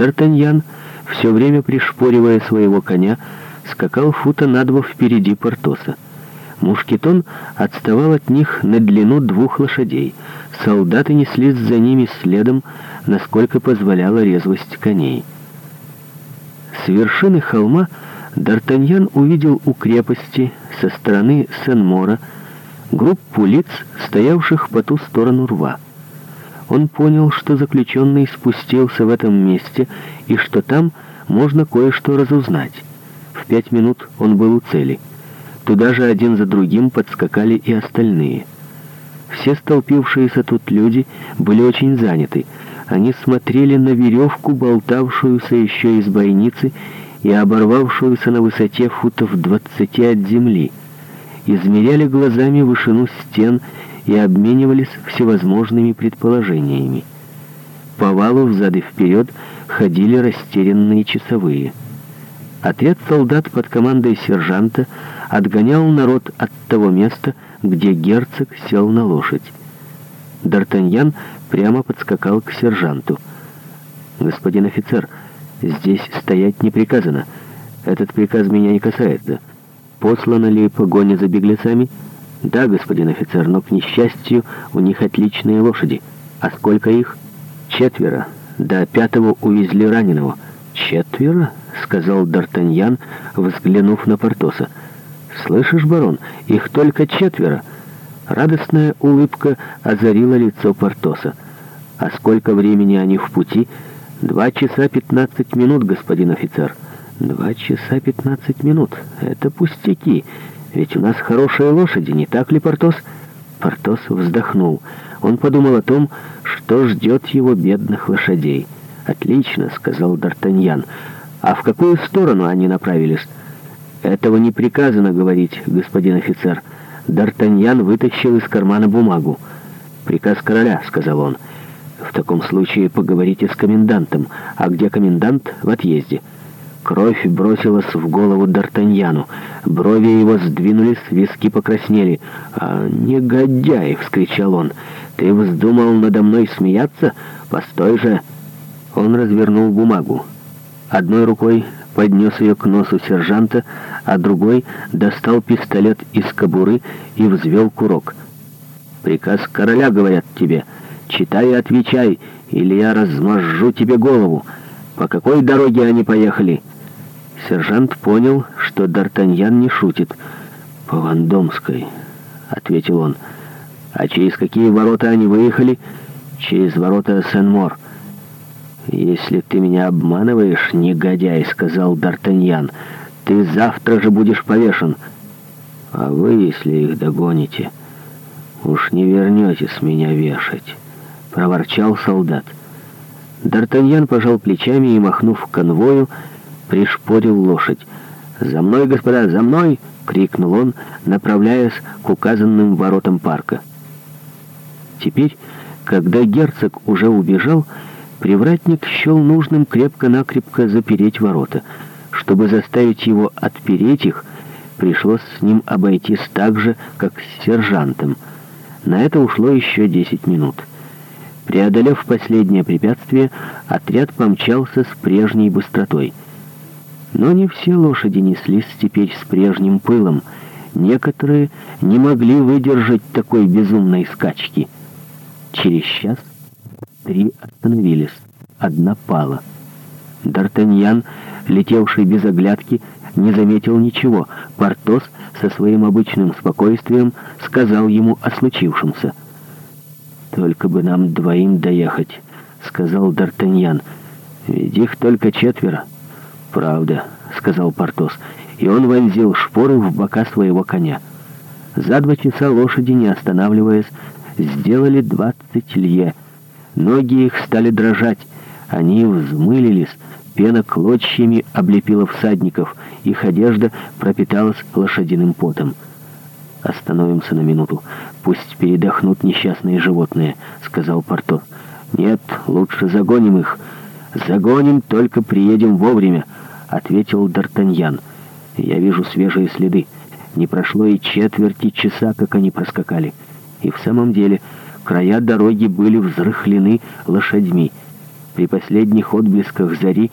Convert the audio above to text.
Д'Артаньян, все время пришпоривая своего коня, скакал фута на два впереди Портоса. Мушкетон отставал от них на длину двух лошадей. Солдаты неслись за ними следом, насколько позволяла резвость коней. С вершины холма Д'Артаньян увидел у крепости со стороны Сен-Мора группу лиц, стоявших по ту сторону рва он понял, что заключенный спустился в этом месте и что там можно кое-что разузнать. В пять минут он был у цели. Туда же один за другим подскакали и остальные. Все столпившиеся тут люди были очень заняты. Они смотрели на веревку, болтавшуюся еще из бойницы и оборвавшуюся на высоте футов двадцати от земли. Измеряли глазами вышину стен и обменивались всевозможными предположениями. По валу взад и вперед ходили растерянные часовые. Отряд солдат под командой сержанта отгонял народ от того места, где герцог сел на лошадь. Д'Артаньян прямо подскакал к сержанту. «Господин офицер, здесь стоять не приказано. Этот приказ меня не касается. Послана ли погоня за беглецами?» «Да, господин офицер, но, к несчастью, у них отличные лошади. А сколько их?» «Четверо. До пятого увезли раненого». «Четверо?» — сказал Д'Артаньян, взглянув на Портоса. «Слышишь, барон, их только четверо!» Радостная улыбка озарила лицо Портоса. «А сколько времени они в пути?» «Два часа пятнадцать минут, господин офицер». «Два часа пятнадцать минут. Это пустяки!» Ведь у нас хорошие лошади, не так ли, Портос?» Портос вздохнул. Он подумал о том, что ждет его бедных лошадей. «Отлично», — сказал Д'Артаньян. «А в какую сторону они направились?» «Этого не приказано говорить, господин офицер». Д'Артаньян вытащил из кармана бумагу. «Приказ короля», — сказал он. «В таком случае поговорите с комендантом. А где комендант? В отъезде». Кровь бросилась в голову Д'Артаньяну. Брови его сдвинулись, виски покраснели. «А, «Негодяй!» — вскричал он. «Ты вздумал надо мной смеяться? Постой же!» Он развернул бумагу. Одной рукой поднес ее к носу сержанта, а другой достал пистолет из кобуры и взвел курок. «Приказ короля, — говорят тебе, — читай и отвечай, или я размажу тебе голову. По какой дороге они поехали?» Сержант понял, что Д'Артаньян не шутит. «По Вандомской», — ответил он. «А через какие ворота они выехали?» «Через ворота Сен-Мор». «Если ты меня обманываешь, негодяй», — сказал Д'Артаньян, — «ты завтра же будешь повешен». «А вы, если их догоните, уж не вернетесь меня вешать», — проворчал солдат. Д'Артаньян пожал плечами и, махнув конвою, — пришпорил лошадь. «За мной, господа, за мной!» — крикнул он, направляясь к указанным воротам парка. Теперь, когда герцог уже убежал, привратник счел нужным крепко-накрепко запереть ворота. Чтобы заставить его отпереть их, пришлось с ним обойтись так же, как с сержантом. На это ушло еще 10 минут. Преодолев последнее препятствие, отряд помчался с прежней быстротой — но не все лошади неслись теперь с прежним пылом. Некоторые не могли выдержать такой безумной скачки. Через час три остановились, одна пала. Д'Артаньян, летевший без оглядки, не заметил ничего. Портос со своим обычным спокойствием сказал ему о случившемся. «Только бы нам двоим доехать», — сказал Д'Артаньян. «Ведь их только четверо». «Правда», — сказал Портос, и он вонзил шпоры в бока своего коня. За два часа лошади, не останавливаясь, сделали двадцать лье. Ноги их стали дрожать, они взмылились, пена клочьями облепила всадников, их одежда пропиталась лошадиным потом. «Остановимся на минуту, пусть передохнут несчастные животные», — сказал Портос. «Нет, лучше загоним их. Загоним, только приедем вовремя» ответил Д'Артаньян. «Я вижу свежие следы. Не прошло и четверти часа, как они проскакали. И в самом деле края дороги были взрыхлены лошадьми. При последних отблесках зари